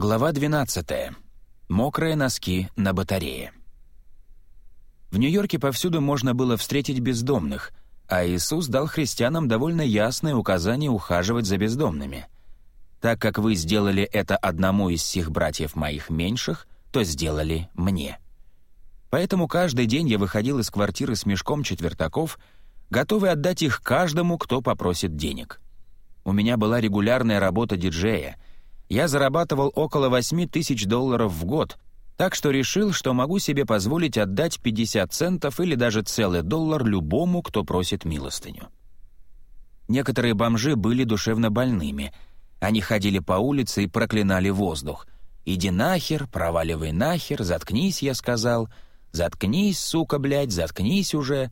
Глава 12. Мокрые носки на батарее. В Нью-Йорке повсюду можно было встретить бездомных, а Иисус дал христианам довольно ясное указание ухаживать за бездомными. «Так как вы сделали это одному из сих братьев моих меньших, то сделали мне». Поэтому каждый день я выходил из квартиры с мешком четвертаков, готовый отдать их каждому, кто попросит денег. У меня была регулярная работа диджея — я зарабатывал около 8 тысяч долларов в год, так что решил, что могу себе позволить отдать 50 центов или даже целый доллар любому, кто просит милостыню. Некоторые бомжи были душевно больными. Они ходили по улице и проклинали воздух. «Иди нахер, проваливай нахер, заткнись», — я сказал. «Заткнись, сука, блядь, заткнись уже».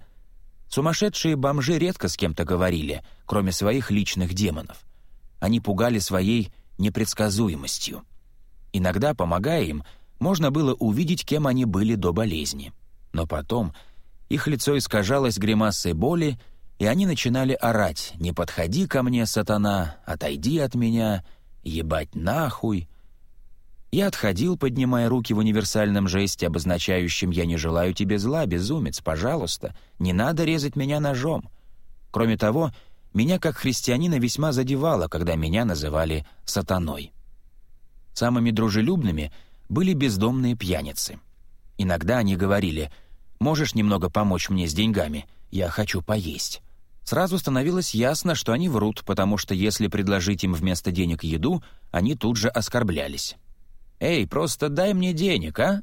Сумасшедшие бомжи редко с кем-то говорили, кроме своих личных демонов. Они пугали своей непредсказуемостью. Иногда, помогая им, можно было увидеть, кем они были до болезни. Но потом их лицо искажалось гримасой боли, и они начинали орать «Не подходи ко мне, сатана! Отойди от меня! Ебать нахуй!» Я отходил, поднимая руки в универсальном жесте, обозначающем «Я не желаю тебе зла, безумец, пожалуйста, не надо резать меня ножом». Кроме того, меня как христианина весьма задевало, когда меня называли «сатаной». Самыми дружелюбными были бездомные пьяницы. Иногда они говорили «Можешь немного помочь мне с деньгами? Я хочу поесть». Сразу становилось ясно, что они врут, потому что если предложить им вместо денег еду, они тут же оскорблялись. «Эй, просто дай мне денег, а?»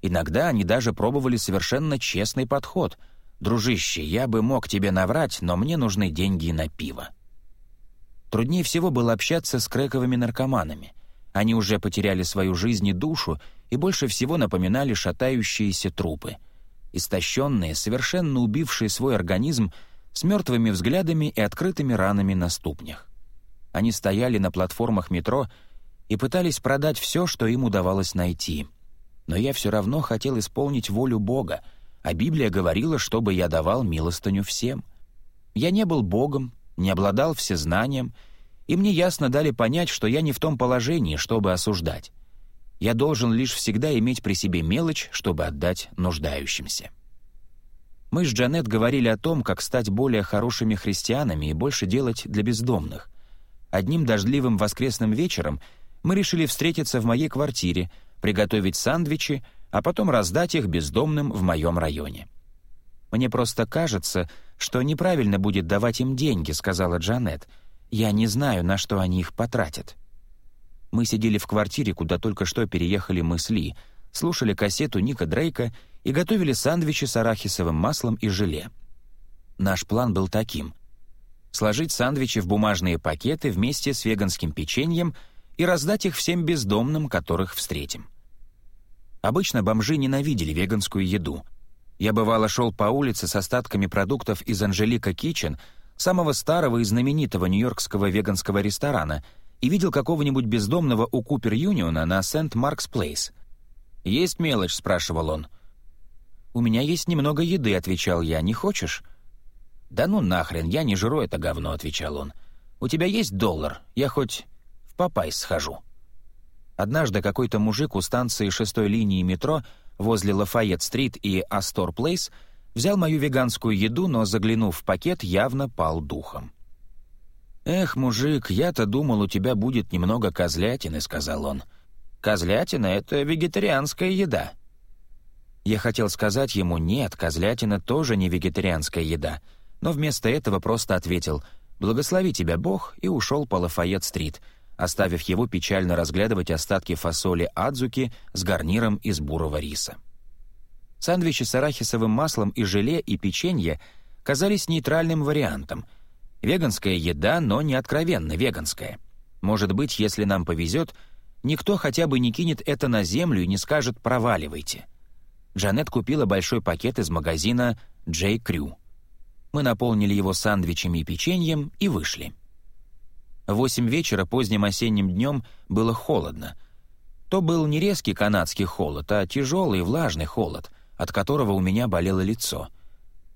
Иногда они даже пробовали совершенно честный подход — «Дружище, я бы мог тебе наврать, но мне нужны деньги на пиво». Труднее всего было общаться с крэковыми наркоманами. Они уже потеряли свою жизнь и душу и больше всего напоминали шатающиеся трупы. Истощенные, совершенно убившие свой организм, с мертвыми взглядами и открытыми ранами на ступнях. Они стояли на платформах метро и пытались продать все, что им удавалось найти. Но я все равно хотел исполнить волю Бога — а Библия говорила, чтобы я давал милостыню всем. Я не был Богом, не обладал всезнанием, и мне ясно дали понять, что я не в том положении, чтобы осуждать. Я должен лишь всегда иметь при себе мелочь, чтобы отдать нуждающимся. Мы с Джанет говорили о том, как стать более хорошими христианами и больше делать для бездомных. Одним дождливым воскресным вечером мы решили встретиться в моей квартире, приготовить сандвичи, а потом раздать их бездомным в моем районе. «Мне просто кажется, что неправильно будет давать им деньги», — сказала Джанет. «Я не знаю, на что они их потратят». Мы сидели в квартире, куда только что переехали мы с Ли, слушали кассету Ника Дрейка и готовили сандвичи с арахисовым маслом и желе. Наш план был таким — сложить сандвичи в бумажные пакеты вместе с веганским печеньем и раздать их всем бездомным, которых встретим. Обычно бомжи ненавидели веганскую еду. Я бывало шел по улице с остатками продуктов из «Анжелика Китчен», самого старого и знаменитого нью-йоркского веганского ресторана, и видел какого-нибудь бездомного у Купер Юниона на Сент-Маркс Плейс. «Есть мелочь?» — спрашивал он. «У меня есть немного еды», — отвечал я. «Не хочешь?» «Да ну нахрен, я не жру это говно», — отвечал он. «У тебя есть доллар? Я хоть в Popeyes схожу». Однажды какой-то мужик у станции шестой линии метро возле Лафайет-стрит и Астор-Плейс взял мою веганскую еду, но, заглянув в пакет, явно пал духом. «Эх, мужик, я-то думал, у тебя будет немного козлятины», — сказал он. «Козлятина — это вегетарианская еда». Я хотел сказать ему «нет, козлятина тоже не вегетарианская еда», но вместо этого просто ответил «благослови тебя Бог» и ушел по Лафайет-стрит — оставив его печально разглядывать остатки фасоли адзуки с гарниром из бурого риса. Сандвичи с арахисовым маслом и желе и печенье казались нейтральным вариантом. Веганская еда, но не откровенно веганская. Может быть, если нам повезет, никто хотя бы не кинет это на землю и не скажет «проваливайте». Джанет купила большой пакет из магазина «Джей Крю». Мы наполнили его сандвичами и печеньем и вышли. Восемь вечера поздним осенним днем было холодно. То был не резкий канадский холод, а тяжелый влажный холод, от которого у меня болело лицо.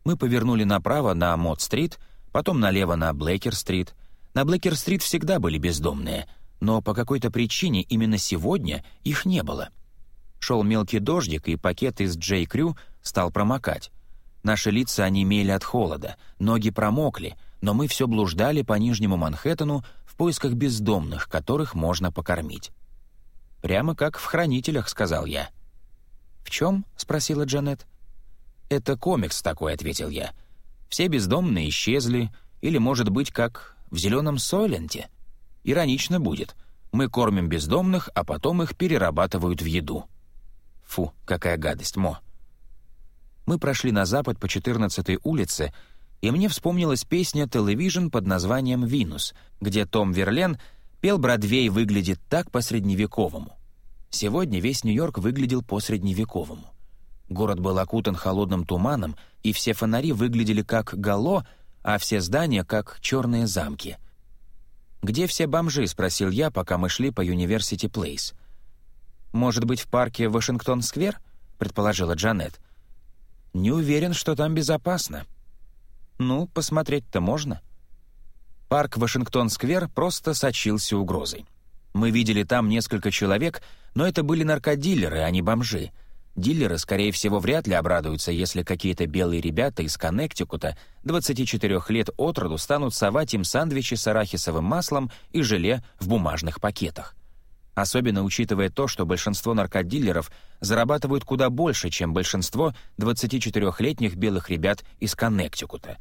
Мы повернули направо на Мод-стрит, потом налево на Блейкер-стрит. На Блейкер-стрит всегда были бездомные, но по какой-то причине именно сегодня их не было. Шел мелкий дождик, и пакет из Джей Крю стал промокать. Наши лица онемели от холода, ноги промокли, но мы все блуждали по Нижнему Манхэттену в поисках бездомных, которых можно покормить. «Прямо как в «Хранителях», — сказал я. «В чем?» — спросила Джанет. «Это комикс такой», — ответил я. «Все бездомные исчезли, или, может быть, как в «Зеленом Сойленте». Иронично будет. Мы кормим бездомных, а потом их перерабатывают в еду. Фу, какая гадость, Мо. Мы прошли на запад по 14-й улице, и мне вспомнилась песня «Television» под названием «Винус», где Том Верлен пел «Бродвей выглядит так по-средневековому». Сегодня весь Нью-Йорк выглядел по-средневековому. Город был окутан холодным туманом, и все фонари выглядели как гало, а все здания — как черные замки. «Где все бомжи?» — спросил я, пока мы шли по University Place. «Может быть, в парке Вашингтон-сквер?» — предположила Джанет. «Не уверен, что там безопасно». «Ну, посмотреть-то можно». Парк Вашингтон-сквер просто сочился угрозой. Мы видели там несколько человек, но это были наркодилеры, а не бомжи. Дилеры, скорее всего, вряд ли обрадуются, если какие-то белые ребята из Коннектикута 24 лет от роду станут совать им сандвичи с арахисовым маслом и желе в бумажных пакетах. Особенно учитывая то, что большинство наркодилеров зарабатывают куда больше, чем большинство 24-летних белых ребят из Коннектикута.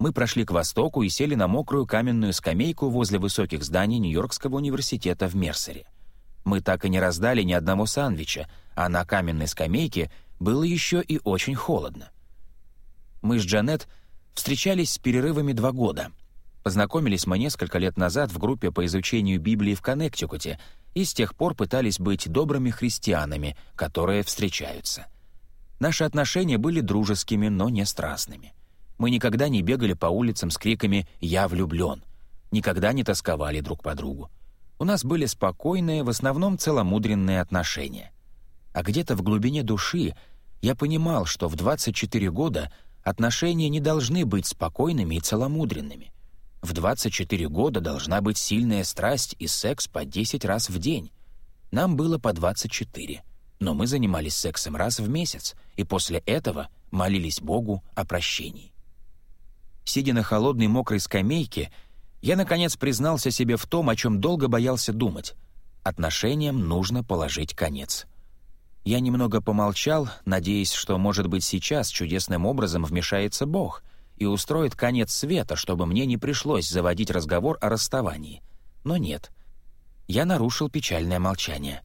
Мы прошли к востоку и сели на мокрую каменную скамейку возле высоких зданий Нью-Йоркского университета в Мерсере. Мы так и не раздали ни одного сандвича, а на каменной скамейке было еще и очень холодно. Мы с Джанет встречались с перерывами два года. Познакомились мы несколько лет назад в группе по изучению Библии в Коннектикуте и с тех пор пытались быть добрыми христианами, которые встречаются. Наши отношения были дружескими, но не страстными. Мы никогда не бегали по улицам с криками «Я влюблен», никогда не тосковали друг по другу. У нас были спокойные, в основном целомудренные отношения. А где-то в глубине души я понимал, что в 24 года отношения не должны быть спокойными и целомудренными. В 24 года должна быть сильная страсть и секс по 10 раз в день. Нам было по 24, но мы занимались сексом раз в месяц, и после этого молились Богу о прощении. Сидя на холодной мокрой скамейке, я, наконец, признался себе в том, о чем долго боялся думать. Отношениям нужно положить конец. Я немного помолчал, надеясь, что, может быть, сейчас чудесным образом вмешается Бог и устроит конец света, чтобы мне не пришлось заводить разговор о расставании. Но нет. Я нарушил печальное молчание.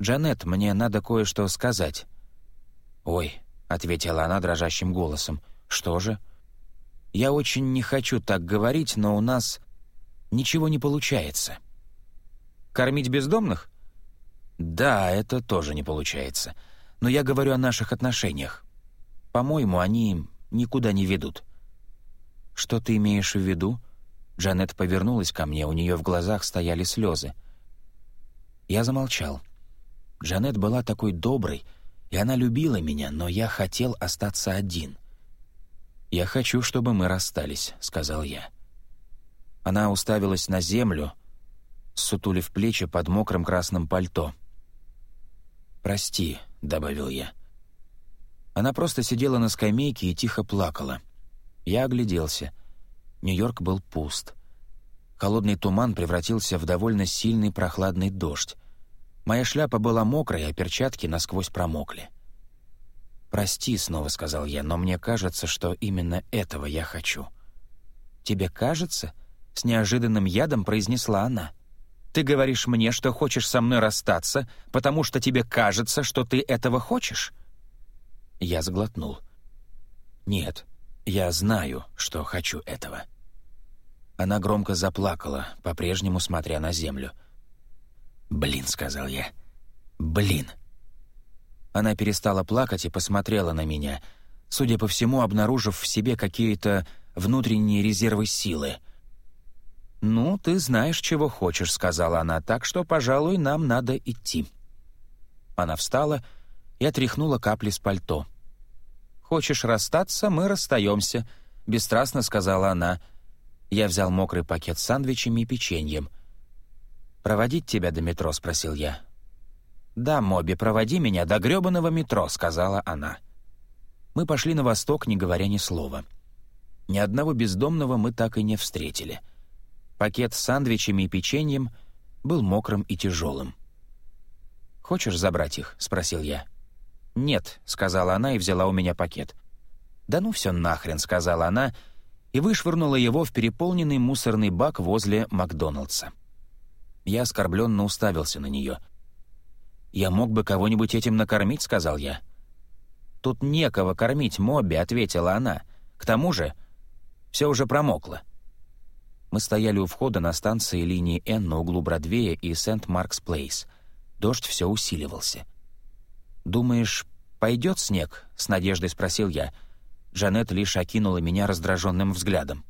«Джанет, мне надо кое-что сказать». «Ой», — ответила она дрожащим голосом, — «что же?» Я очень не хочу так говорить, но у нас ничего не получается. Кормить бездомных? Да, это тоже не получается. Но я говорю о наших отношениях. По-моему, они никуда не ведут. Что ты имеешь в виду? Джанет повернулась ко мне, у нее в глазах стояли слезы. Я замолчал. Джанет была такой доброй, и она любила меня, но я хотел остаться один. «Я хочу, чтобы мы расстались», — сказал я. Она уставилась на землю, сутулив плечи под мокрым красным пальто. «Прости», — добавил я. Она просто сидела на скамейке и тихо плакала. Я огляделся. Нью-Йорк был пуст. Холодный туман превратился в довольно сильный прохладный дождь. Моя шляпа была мокрая, а перчатки насквозь промокли. «Прости», — снова сказал я, — «но мне кажется, что именно этого я хочу». «Тебе кажется?» — с неожиданным ядом произнесла она. «Ты говоришь мне, что хочешь со мной расстаться, потому что тебе кажется, что ты этого хочешь?» Я сглотнул. «Нет, я знаю, что хочу этого». Она громко заплакала, по-прежнему смотря на землю. «Блин», — сказал я. «Блин». Она перестала плакать и посмотрела на меня, судя по всему, обнаружив в себе какие-то внутренние резервы силы. «Ну, ты знаешь, чего хочешь», — сказала она, «так что, пожалуй, нам надо идти». Она встала и отряхнула капли с пальто. «Хочешь расстаться, мы расстаемся», — бесстрастно сказала она. Я взял мокрый пакет с сандвичами и печеньем. «Проводить тебя до метро?» — спросил я. «Да, Моби, проводи меня до грёбаного метро», — сказала она. Мы пошли на восток, не говоря ни слова. Ни одного бездомного мы так и не встретили. Пакет с сандвичами и печеньем был мокрым и тяжелым. «Хочешь забрать их?» — спросил я. «Нет», — сказала она и взяла у меня пакет. «Да ну все нахрен», — сказала она, и вышвырнула его в переполненный мусорный бак возле Макдоналдса. Я оскорбленно уставился на нее. «Я мог бы кого-нибудь этим накормить», — сказал я. «Тут некого кормить, Мобби», — ответила она. «К тому же все уже промокло». Мы стояли у входа на станции линии Н на углу Бродвея и Сент-Маркс-Плейс. Дождь все усиливался. «Думаешь, пойдет снег?» — с надеждой спросил я. Джанет лишь окинула меня раздраженным взглядом.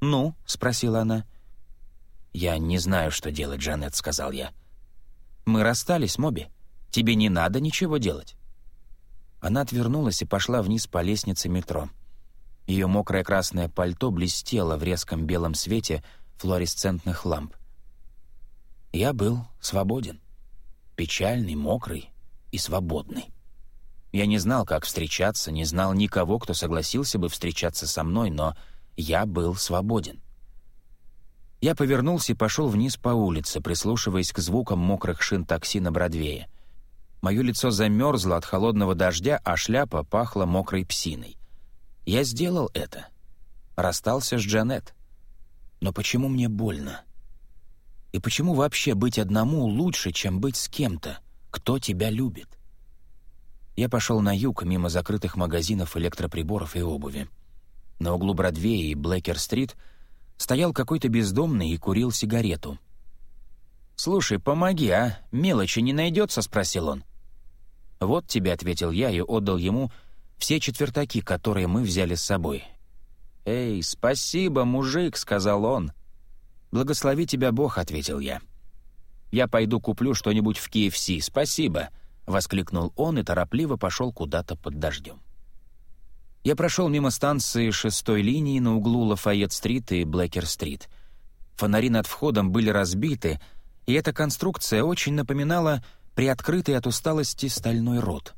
«Ну?» — спросила она. «Я не знаю, что делать, Джанет», — сказал я. «Мы расстались, Моби. Тебе не надо ничего делать». Она отвернулась и пошла вниз по лестнице метро. Ее мокрое красное пальто блестело в резком белом свете флуоресцентных ламп. Я был свободен. Печальный, мокрый и свободный. Я не знал, как встречаться, не знал никого, кто согласился бы встречаться со мной, но я был свободен. Я повернулся и пошел вниз по улице, прислушиваясь к звукам мокрых шин такси на Бродвее. Мое лицо замерзло от холодного дождя, а шляпа пахла мокрой псиной. Я сделал это. Расстался с Джанет. Но почему мне больно? И почему вообще быть одному лучше, чем быть с кем-то, кто тебя любит? Я пошел на юг, мимо закрытых магазинов электроприборов и обуви. На углу Бродвея и Блэкер-стрит — стоял какой-то бездомный и курил сигарету. «Слушай, помоги, а? Мелочи не найдется?» — спросил он. «Вот тебе», — ответил я и отдал ему все четвертаки, которые мы взяли с собой. «Эй, спасибо, мужик», — сказал он. «Благослови тебя Бог», — ответил я. «Я пойду куплю что-нибудь в KFC, спасибо», — воскликнул он и торопливо пошел куда-то под дождем. Я прошел мимо станции шестой линии на углу Лафайет-стрит и Блэкер-стрит. Фонари над входом были разбиты, и эта конструкция очень напоминала приоткрытый от усталости стальной рот.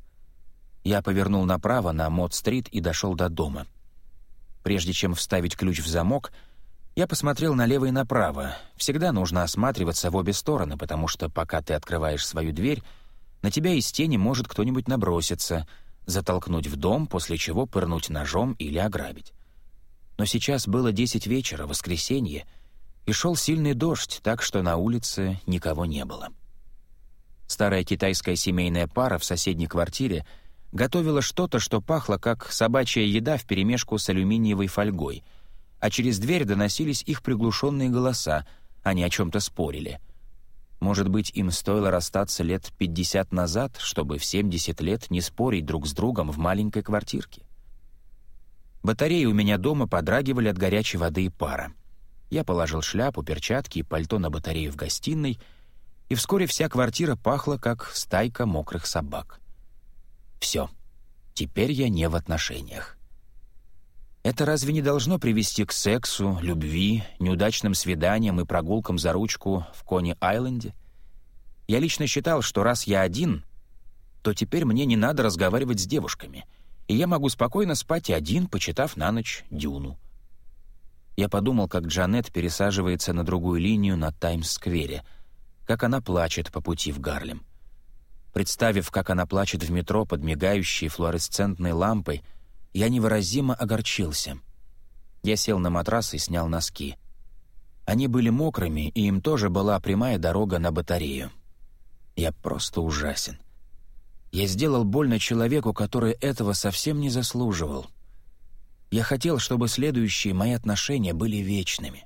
Я повернул направо на Мод-стрит и дошел до дома. Прежде чем вставить ключ в замок, я посмотрел налево и направо. Всегда нужно осматриваться в обе стороны, потому что пока ты открываешь свою дверь, на тебя из тени может кто-нибудь наброситься — затолкнуть в дом, после чего пырнуть ножом или ограбить. Но сейчас было десять вечера, воскресенье, и шел сильный дождь, так что на улице никого не было. Старая китайская семейная пара в соседней квартире готовила что-то, что пахло как собачья еда вперемешку с алюминиевой фольгой, а через дверь доносились их приглушенные голоса, они о чем-то спорили — может быть, им стоило расстаться лет 50 назад, чтобы в 70 лет не спорить друг с другом в маленькой квартирке? Батареи у меня дома подрагивали от горячей воды и пара. Я положил шляпу, перчатки и пальто на батарею в гостиной, и вскоре вся квартира пахла, как стайка мокрых собак. Все. Теперь я не в отношениях. Это разве не должно привести к сексу, любви, неудачным свиданиям и прогулкам за ручку в Кони-Айленде? Я лично считал, что раз я один, то теперь мне не надо разговаривать с девушками, и я могу спокойно спать один, почитав на ночь дюну. Я подумал, как Джанет пересаживается на другую линию на Таймс-сквере, как она плачет по пути в Гарлем. Представив, как она плачет в метро под мигающей флуоресцентной лампой — я невыразимо огорчился. Я сел на матрас и снял носки. Они были мокрыми, и им тоже была прямая дорога на батарею. Я просто ужасен. Я сделал больно человеку, который этого совсем не заслуживал. Я хотел, чтобы следующие мои отношения были вечными.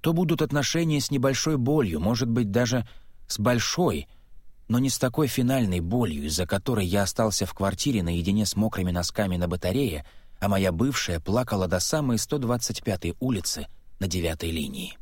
То будут отношения с небольшой болью, может быть, даже с большой — но не с такой финальной болью, из-за которой я остался в квартире наедине с мокрыми носками на батарее, а моя бывшая плакала до самой 125-й улицы на девятой линии.